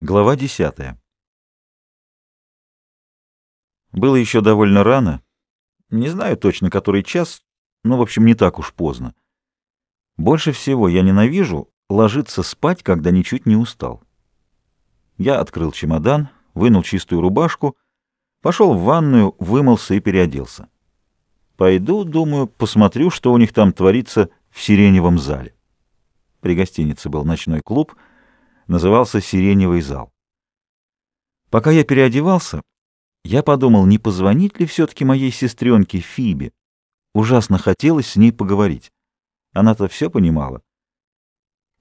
Глава 10. Было еще довольно рано. Не знаю точно, который час, но, в общем, не так уж поздно. Больше всего я ненавижу ложиться спать, когда ничуть не устал. Я открыл чемодан, вынул чистую рубашку, пошел в ванную, вымылся и переоделся. Пойду, думаю, посмотрю, что у них там творится в сиреневом зале. При гостинице был ночной клуб — назывался «Сиреневый зал». Пока я переодевался, я подумал, не позвонить ли все-таки моей сестренке Фибе. Ужасно хотелось с ней поговорить. Она-то все понимала.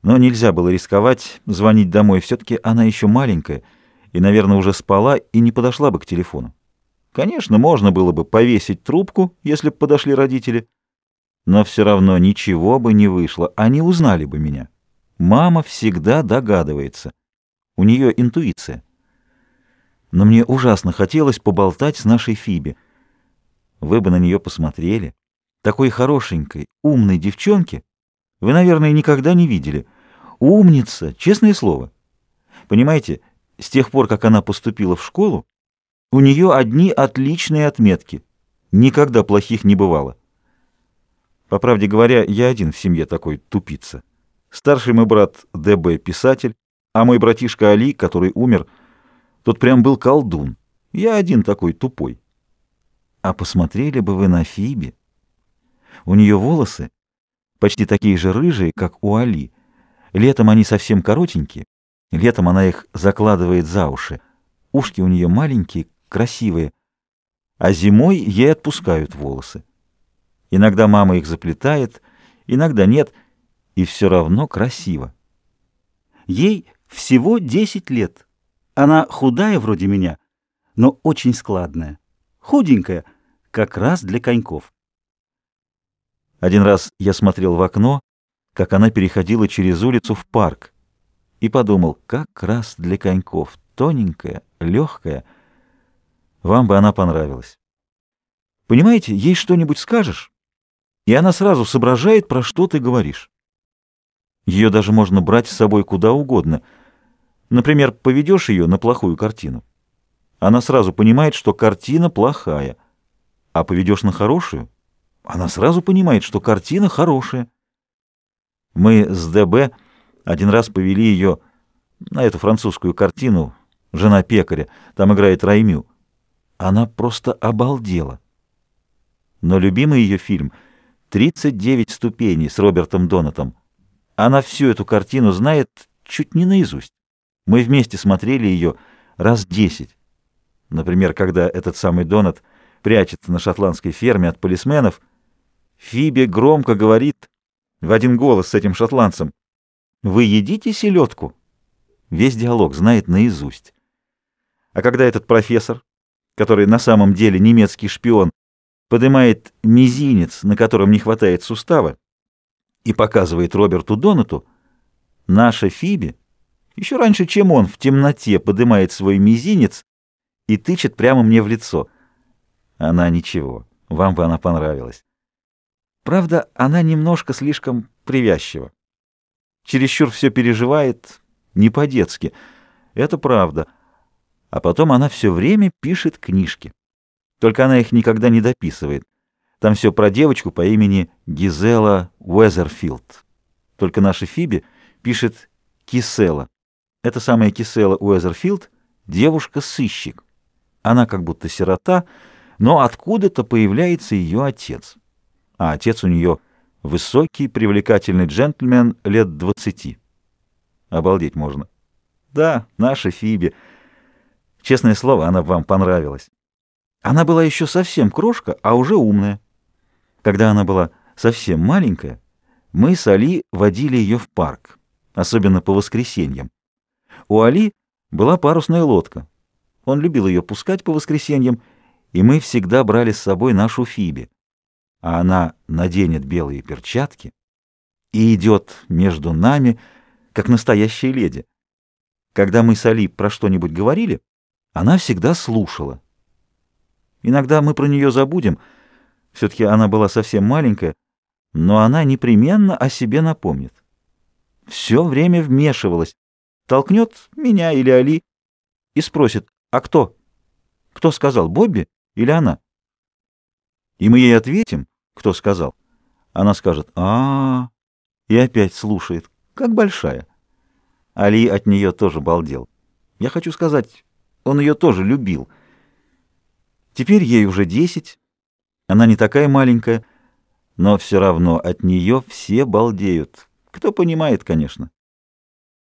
Но нельзя было рисковать, звонить домой. Все-таки она еще маленькая и, наверное, уже спала и не подошла бы к телефону. Конечно, можно было бы повесить трубку, если бы подошли родители, но все равно ничего бы не вышло, они узнали бы меня. Мама всегда догадывается. У нее интуиция. Но мне ужасно хотелось поболтать с нашей Фиби. Вы бы на нее посмотрели. Такой хорошенькой, умной девчонки вы, наверное, никогда не видели. Умница, честное слово. Понимаете, с тех пор, как она поступила в школу, у нее одни отличные отметки. Никогда плохих не бывало. По правде говоря, я один в семье такой тупица. Старший мой брат ДБ писатель, а мой братишка Али, который умер, тот прям был колдун. Я один такой тупой. А посмотрели бы вы на Фиби. У нее волосы почти такие же рыжие, как у Али. Летом они совсем коротенькие. Летом она их закладывает за уши. Ушки у нее маленькие, красивые. А зимой ей отпускают волосы. Иногда мама их заплетает, иногда нет — и все равно красиво. Ей всего 10 лет. Она худая вроде меня, но очень складная. Худенькая, как раз для коньков. Один раз я смотрел в окно, как она переходила через улицу в парк, и подумал, как раз для коньков, тоненькая, легкая. Вам бы она понравилась. Понимаете, ей что-нибудь скажешь, и она сразу соображает, про что ты говоришь. Ее даже можно брать с собой куда угодно. Например, поведешь ее на плохую картину. Она сразу понимает, что картина плохая. А поведешь на хорошую, она сразу понимает, что картина хорошая. Мы с ДБ один раз повели ее на эту французскую картину «Жена пекаря». Там играет Раймю. Она просто обалдела. Но любимый ее фильм «39 ступеней» с Робертом Донатом — она всю эту картину знает чуть не наизусть. Мы вместе смотрели ее раз десять. Например, когда этот самый Донат прячется на шотландской ферме от полисменов, Фиби громко говорит в один голос с этим шотландцем «Вы едите селедку?» Весь диалог знает наизусть. А когда этот профессор, который на самом деле немецкий шпион, поднимает мизинец, на котором не хватает сустава, и показывает Роберту Донату, наша Фиби, еще раньше, чем он, в темноте поднимает свой мизинец и тычет прямо мне в лицо. Она ничего, вам бы она понравилась. Правда, она немножко слишком привязчива. Чересчур все переживает, не по-детски. Это правда. А потом она все время пишет книжки. Только она их никогда не дописывает. Там все про девочку по имени Гизела Уэзерфилд. Только наша Фиби пишет Кисела. Это самая Кисела Уэзерфилд — девушка-сыщик. Она как будто сирота, но откуда-то появляется ее отец. А отец у нее высокий, привлекательный джентльмен лет двадцати. Обалдеть можно. Да, наша Фиби. Честное слово, она вам понравилась. Она была еще совсем крошка, а уже умная. Когда она была совсем маленькая, мы с Али водили ее в парк, особенно по воскресеньям. У Али была парусная лодка. Он любил ее пускать по воскресеньям, и мы всегда брали с собой нашу Фиби. А она наденет белые перчатки и идет между нами, как настоящая леди. Когда мы с Али про что-нибудь говорили, она всегда слушала. Иногда мы про нее забудем — все-таки она была совсем маленькая, но она непременно о себе напомнит. Все время вмешивалась, толкнет меня или Али и спросит, а кто? Кто сказал, Бобби или она? И мы ей ответим, кто сказал. Она скажет а, -а, -а и опять слушает, как большая. Али от нее тоже балдел. Я хочу сказать, он ее тоже любил. Теперь ей уже десять, она не такая маленькая, но все равно от нее все балдеют. Кто понимает, конечно.